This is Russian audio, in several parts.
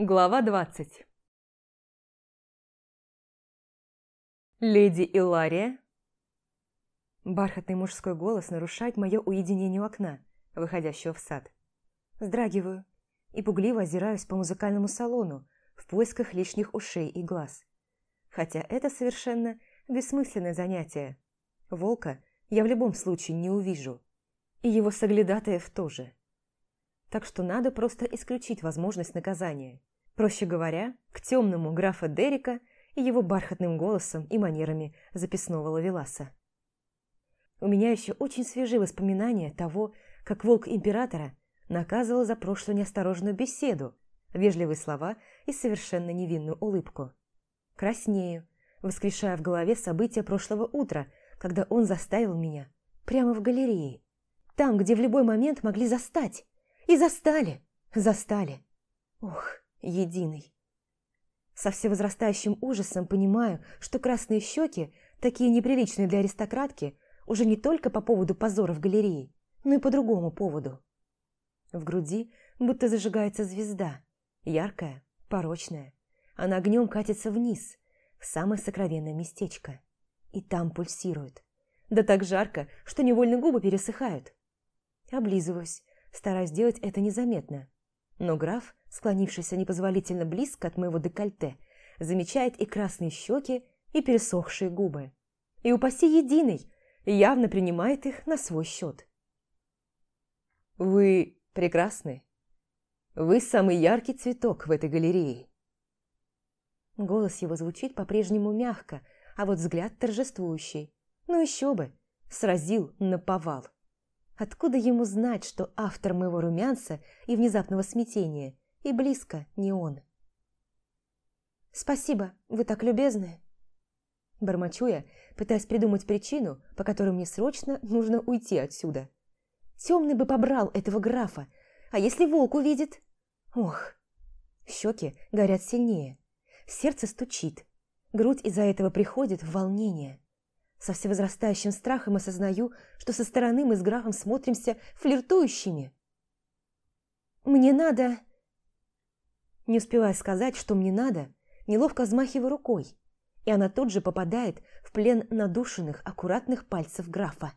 Глава двадцать «Леди Илария?» Бархатный мужской голос нарушает мое уединение у окна, выходящего в сад. Вздрагиваю и пугливо озираюсь по музыкальному салону в поисках лишних ушей и глаз. Хотя это совершенно бессмысленное занятие. Волка я в любом случае не увижу. И его соглядатаев тоже. Так что надо просто исключить возможность наказания. Проще говоря, к темному графа Дерека и его бархатным голосом и манерами записного лавеласа. У меня еще очень свежие воспоминания того, как волк императора наказывал за прошлую неосторожную беседу, вежливые слова и совершенно невинную улыбку. Краснею, воскрешая в голове события прошлого утра, когда он заставил меня прямо в галерее. Там, где в любой момент могли застать. И застали, застали. Ох, единый. Со всевозрастающим ужасом понимаю, что красные щеки, такие неприличные для аристократки, уже не только по поводу позора в галерее, но и по другому поводу. В груди будто зажигается звезда, яркая, порочная. Она огнем катится вниз, в самое сокровенное местечко. И там пульсирует. Да так жарко, что невольно губы пересыхают. Облизываюсь, стараюсь сделать это незаметно. Но граф, склонившийся непозволительно близко от моего декольте, замечает и красные щеки, и пересохшие губы. И упаси единый, явно принимает их на свой счет. «Вы прекрасны. Вы самый яркий цветок в этой галерее». Голос его звучит по-прежнему мягко, а вот взгляд торжествующий. Ну еще бы, сразил на повал. Откуда ему знать, что автор моего румянца и внезапного смятения и близко не он? «Спасибо, вы так любезны». Бормочу я, пытаясь придумать причину, по которой мне срочно нужно уйти отсюда. Темный бы побрал этого графа, а если волк увидит? Ох, щеки горят сильнее, сердце стучит, грудь из-за этого приходит в волнение. Со всевозрастающим страхом осознаю, что со стороны мы с графом смотримся флиртующими. «Мне надо...» Не успевая сказать, что мне надо, неловко взмахиваю рукой, и она тут же попадает в плен надушенных, аккуратных пальцев графа.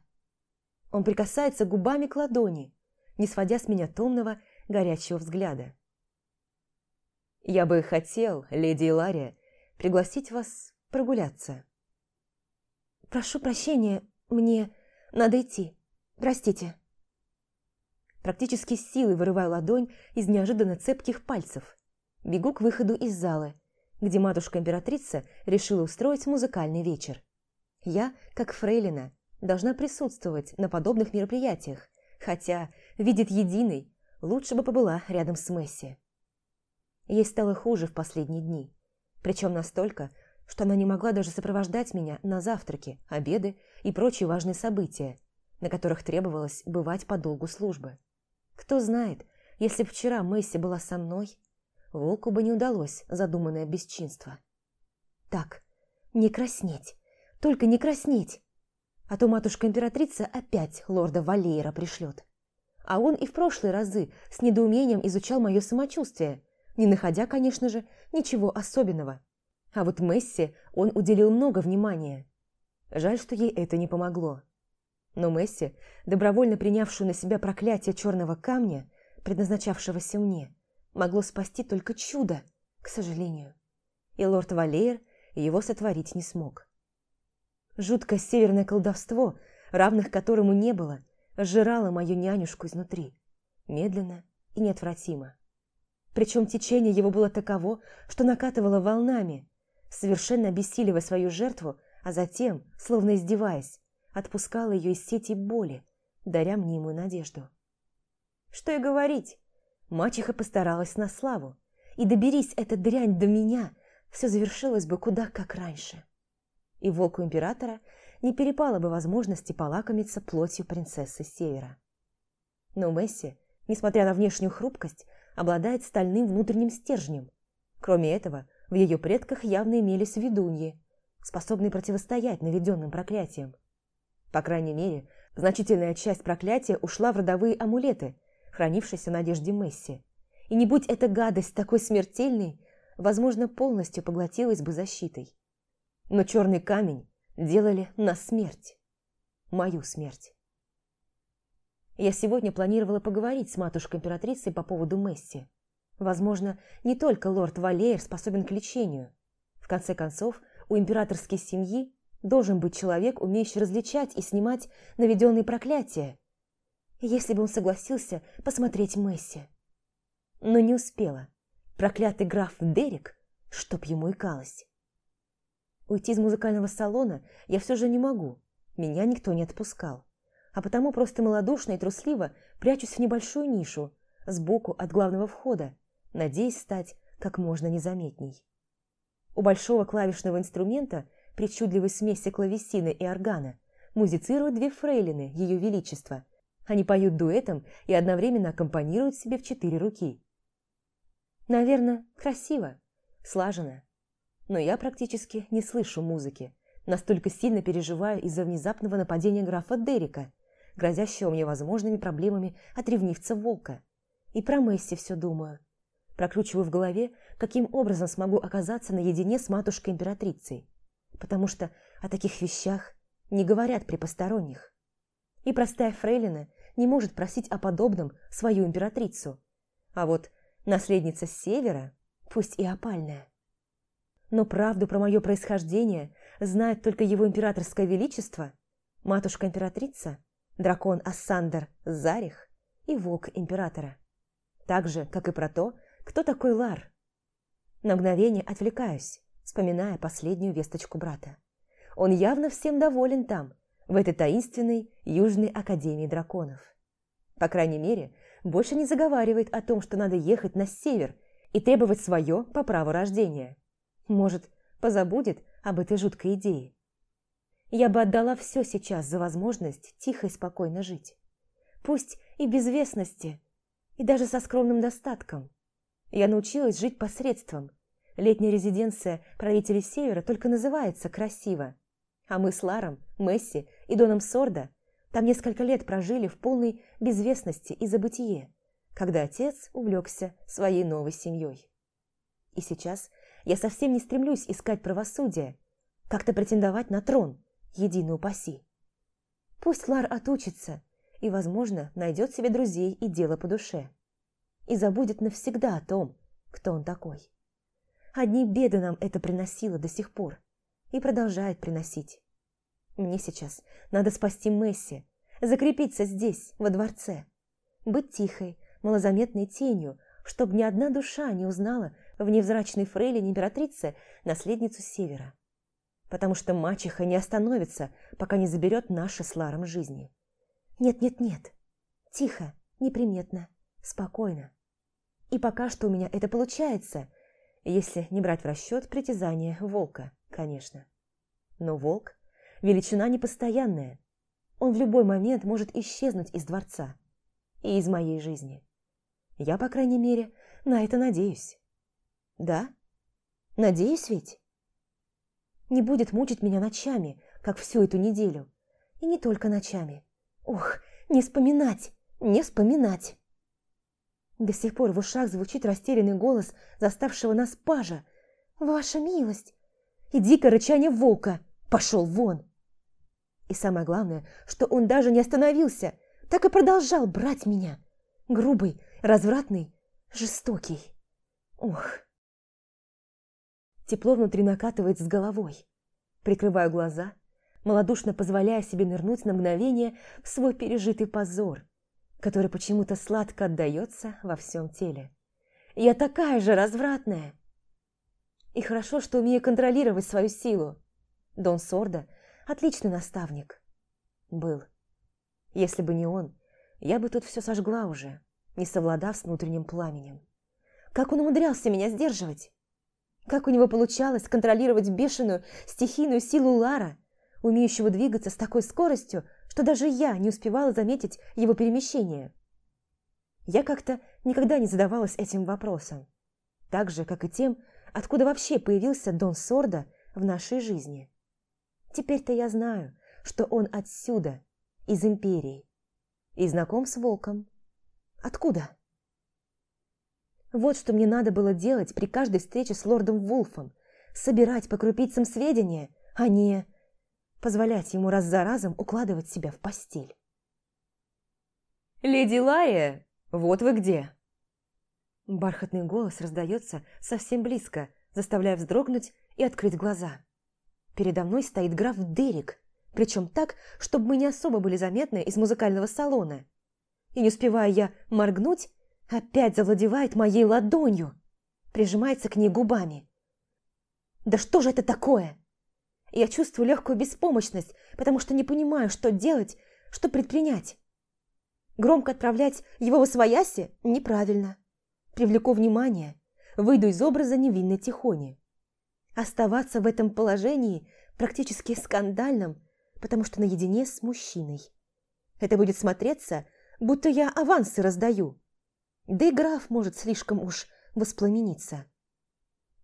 Он прикасается губами к ладони, не сводя с меня томного, горячего взгляда. «Я бы хотел, леди Илария, пригласить вас прогуляться». «Прошу прощения, мне надо идти. Простите». Практически с силой вырываю ладонь из неожиданно цепких пальцев. Бегу к выходу из зала, где матушка-императрица решила устроить музыкальный вечер. Я, как фрейлина, должна присутствовать на подобных мероприятиях, хотя, видит единый, лучше бы побыла рядом с Месси. Ей стало хуже в последние дни, причем настолько, что она не могла даже сопровождать меня на завтраки, обеды и прочие важные события, на которых требовалось бывать по долгу службы. Кто знает, если вчера Месси была со мной, волку бы не удалось задуманное бесчинство. Так, не краснеть, только не краснеть, а то матушка-императрица опять лорда Валейра пришлет. А он и в прошлые разы с недоумением изучал мое самочувствие, не находя, конечно же, ничего особенного. А вот Месси он уделил много внимания. Жаль, что ей это не помогло. Но Месси, добровольно принявшую на себя проклятие черного камня, предназначавшегося мне, могло спасти только чудо, к сожалению. И лорд Валеер его сотворить не смог. Жуткое северное колдовство, равных которому не было, сжирало мою нянюшку изнутри, медленно и неотвратимо. Причем течение его было таково, что накатывало волнами, совершенно обессиливая свою жертву, а затем, словно издеваясь, отпускала ее из сети боли, даря мнимую надежду. Что и говорить, мачеха постаралась на славу, и доберись эта дрянь до меня, все завершилось бы куда как раньше. И волку императора не перепало бы возможности полакомиться плотью принцессы Севера. Но Месси, несмотря на внешнюю хрупкость, обладает стальным внутренним стержнем. Кроме этого, в ее предках явно имелись ведуньи, способные противостоять наведенным проклятиям. По крайней мере, значительная часть проклятия ушла в родовые амулеты, хранившиеся на одежде Месси, И не будь эта гадость такой смертельной, возможно, полностью поглотилась бы защитой. Но черный камень делали на смерть. Мою смерть. Я сегодня планировала поговорить с матушкой-императрицей по поводу Месси. Возможно, не только лорд Валеер способен к лечению. В конце концов, у императорской семьи должен быть человек, умеющий различать и снимать наведенные проклятия. Если бы он согласился посмотреть Месси. Но не успела. Проклятый граф Дерек, чтоб ему икалось. Уйти из музыкального салона я все же не могу. Меня никто не отпускал. А потому просто малодушно и трусливо прячусь в небольшую нишу, сбоку от главного входа, надеясь стать как можно незаметней. У большого клавишного инструмента, причудливой смеси клавесины и органа, музицируют две фрейлины Ее Величества. Они поют дуэтом и одновременно аккомпанируют себе в четыре руки. Наверное, красиво, слаженно. Но я практически не слышу музыки. Настолько сильно переживаю из-за внезапного нападения графа Дерека, грозящего мне возможными проблемами от ревнивца Волка. И про Месси все думаю. Прокручиваю в голове, каким образом смогу оказаться наедине с матушкой-императрицей. Потому что о таких вещах не говорят при посторонних. И простая фрейлина не может просить о подобном свою императрицу. А вот Наследница с севера, пусть и опальная. Но правду про мое происхождение знает только его императорское величество, матушка-императрица, дракон Ассандер Зарих и волк императора. Так же, как и про то, кто такой Лар. На мгновение отвлекаюсь, вспоминая последнюю весточку брата. Он явно всем доволен там, в этой таинственной Южной Академии Драконов. По крайней мере, больше не заговаривает о том, что надо ехать на север и требовать свое по праву рождения. Может, позабудет об этой жуткой идее. Я бы отдала все сейчас за возможность тихо и спокойно жить. Пусть и без вестности, и даже со скромным достатком. Я научилась жить посредством. Летняя резиденция правителей Севера только называется красиво. А мы с Ларом, Месси и Доном Сорда – там несколько лет прожили в полной безвестности и забытие, когда отец увлекся своей новой семьей. И сейчас я совсем не стремлюсь искать правосудие, как-то претендовать на трон, единый упаси. Пусть Лар отучится и, возможно, найдет себе друзей и дело по душе. И забудет навсегда о том, кто он такой. Одни беды нам это приносило до сих пор и продолжает приносить. Мне сейчас надо спасти Месси, закрепиться здесь, во дворце. Быть тихой, малозаметной тенью, чтобы ни одна душа не узнала в невзрачной фрейлине императрице наследницу Севера. Потому что мачеха не остановится, пока не заберет наши с Ларом жизни. Нет-нет-нет. Тихо, неприметно, спокойно. И пока что у меня это получается, если не брать в расчет притязания волка, конечно. Но волк величина непостоянная. Он в любой момент может исчезнуть из дворца и из моей жизни. Я, по крайней мере, на это надеюсь. Да? Надеюсь ведь? Не будет мучить меня ночами, как всю эту неделю. И не только ночами. Ох, не вспоминать, не вспоминать. До сих пор в ушах звучит растерянный голос заставшего нас пажа. «Ваша милость!» И дикое рычание волка. «Пошел вон!» И самое главное, что он даже не остановился, так и продолжал брать меня. Грубый, развратный, жестокий. Ух. Тепло внутри накатывает с головой. Прикрываю глаза, малодушно позволяя себе нырнуть на мгновение в свой пережитый позор, который почему-то сладко отдается во всем теле. Я такая же развратная. И хорошо, что умею контролировать свою силу. Дон Сорда – Отличный наставник. Был. Если бы не он, я бы тут все сожгла уже, не совладав с внутренним пламенем. Как он умудрялся меня сдерживать? Как у него получалось контролировать бешеную стихийную силу Лара, умеющего двигаться с такой скоростью, что даже я не успевала заметить его перемещение? Я как-то никогда не задавалась этим вопросом. Так же, как и тем, откуда вообще появился Дон Сорда в нашей жизни. Теперь-то я знаю, что он отсюда, из Империи, и знаком с Волком. Откуда? Вот что мне надо было делать при каждой встрече с лордом Вулфом. Собирать по крупицам сведения, а не позволять ему раз за разом укладывать себя в постель. «Леди Лария, вот вы где!» Бархатный голос раздается совсем близко, заставляя вздрогнуть и открыть глаза. Передо мной стоит граф Дерек, причем так, чтобы мы не особо были заметны из музыкального салона. И не успевая я моргнуть, опять завладевает моей ладонью, прижимается к ней губами. Да что же это такое? Я чувствую легкую беспомощность, потому что не понимаю, что делать, что предпринять. Громко отправлять его в освояси неправильно. Привлеку внимание, выйду из образа невинной тихони. Оставаться в этом положении практически скандальным, потому что наедине с мужчиной. Это будет смотреться, будто я авансы раздаю. Да и граф может слишком уж воспламениться.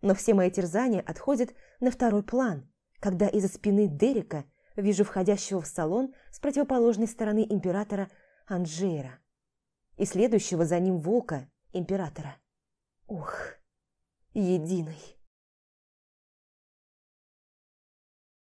Но все мои терзания отходят на второй план, когда из-за спины Дерека вижу входящего в салон с противоположной стороны императора Анжейра и следующего за ним волка императора. Ух, единый.